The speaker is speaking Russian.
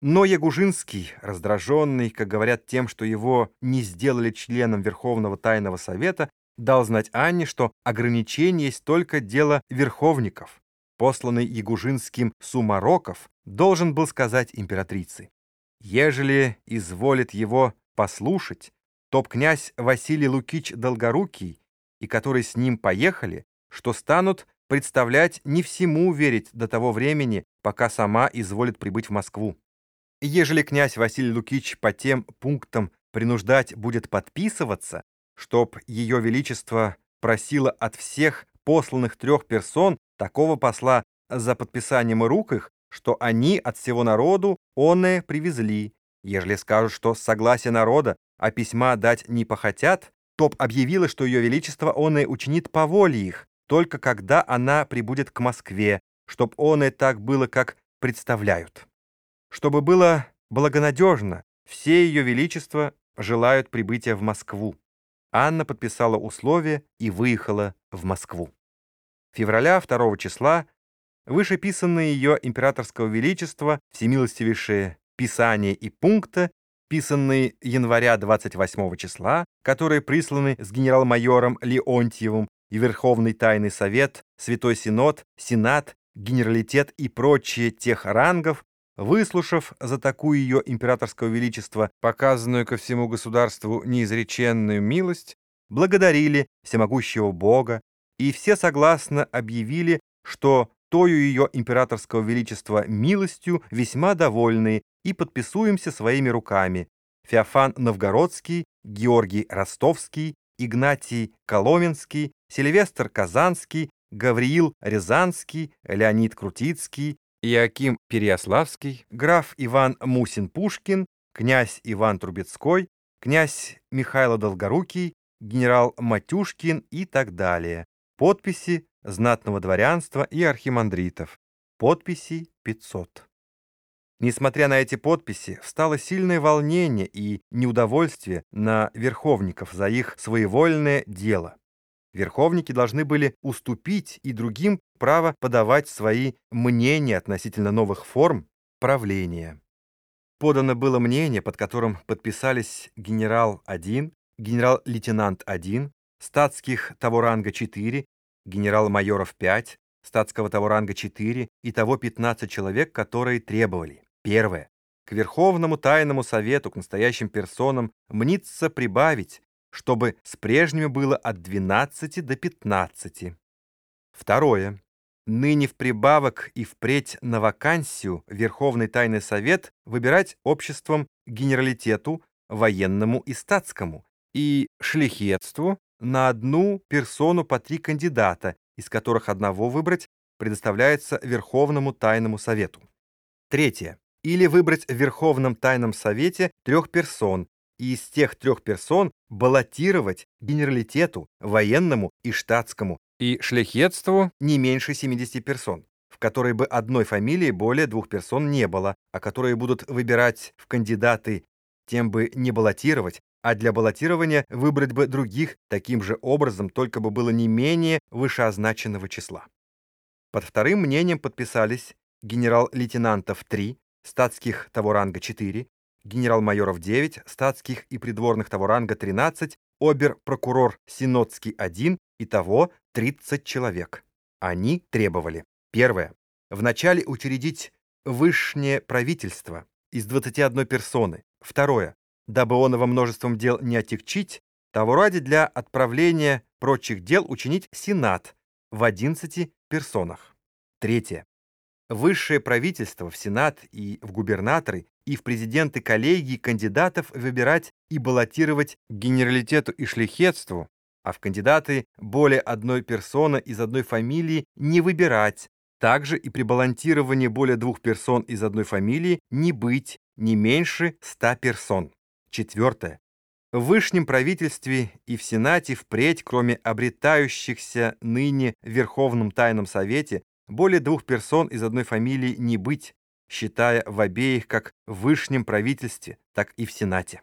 Но Ягужинский, раздраженный, как говорят, тем, что его не сделали членом Верховного Тайного Совета, дал знать Анне, что ограничение есть только дело верховников. Посланный Ягужинским Сумароков должен был сказать императрице, «Ежели изволит его послушать, топ князь Василий Лукич Долгорукий и которые с ним поехали, что станут представлять не всему верить до того времени, пока сама изволит прибыть в Москву. Ежели князь Василий Лукич по тем пунктам принуждать будет подписываться, чтоб ее величество просило от всех посланных трех персон такого посла за подписанием рук их, что они от всего народу оное привезли. Ежели скажут, что согласие народа, а письма дать не похотят, топ объявила, что ее величество оное учинит по воле их, только когда она прибудет к Москве, чтоб оное так было, как представляют. Чтобы было благонадежно, все ее величества желают прибытия в Москву. Анна подписала условия и выехала в Москву. Февраля 2 числа вышеписанные ее императорского величества всемилостивейшие писания и пункта, писанные января 28 числа, которые присланы с генерал-майором Леонтьевым и Верховный Тайный Совет, Святой Синод, Сенат, Генералитет и прочие тех рангов, Выслушав за такую ее императорского величества, показанную ко всему государству неизреченную милость, благодарили всемогущего Бога, и все согласно объявили, что тою ее императорского величества милостью весьма довольны и подписуемся своими руками. Феофан Новгородский, Георгий Ростовский, Игнатий Коломенский, Сильвестр Казанский, Гавриил Рязанский, Леонид Крутицкий, Иаким Переяславский, граф Иван Мусин-Пушкин, князь Иван Трубецкой, князь Михайло Долгорукий, генерал Матюшкин и так далее. Подписи знатного дворянства и архимандритов. Подписи 500. Несмотря на эти подписи, встало сильное волнение и неудовольствие на верховников за их своевольное дело. Верховники должны были уступить и другим право подавать свои мнения относительно новых форм правления. Подано было мнение, под которым подписались генерал-1, генерал-лейтенант 1, статских того ранга 4, генерал-майоров 5, статского того ранга 4 и того 15 человек, которые требовали. Первое. К Верховному Тайному Совету, к настоящим персонам, мнится прибавить чтобы с прежними было от 12 до 15. Второе. Ныне в прибавок и впредь на вакансию Верховный Тайный Совет выбирать обществом генералитету, военному и статскому, и шляхетству на одну персону по три кандидата, из которых одного выбрать предоставляется Верховному Тайному Совету. Третье. Или выбрать в Верховном Тайном Совете трех персон, и из тех трех персон баллотировать генералитету, военному и штатскому, и шляхетству не меньше 70 персон, в которой бы одной фамилии более двух персон не было, а которые будут выбирать в кандидаты, тем бы не баллотировать, а для баллотирования выбрать бы других таким же образом, только бы было не менее вышеозначенного числа. Под вторым мнением подписались генерал-лейтенантов 3, статских того ранга 4, генерал-майоров 9, статских и придворных того ранга 13, обер-прокурор Синодский 1, итого 30 человек. Они требовали. Первое. Вначале учредить высшее правительство из 21 персоны. Второе. Дабы оного множеством дел не отягчить, того ради для отправления прочих дел учинить Сенат в 11 персонах. Третье. Высшее правительство в Сенат и в губернаторы и в президенты коллегии кандидатов выбирать и баллотировать генералитету и шляхетству, а в кандидаты более одной персоны из одной фамилии не выбирать, также и при баллотировании более двух персон из одной фамилии не быть не меньше ста персон. Четвертое. В Высшем правительстве и в Сенате впредь, кроме обретающихся ныне в Верховном Тайном Совете, более двух персон из одной фамилии не быть, считая в обеих как в высшем правительстве, так и в Сенате.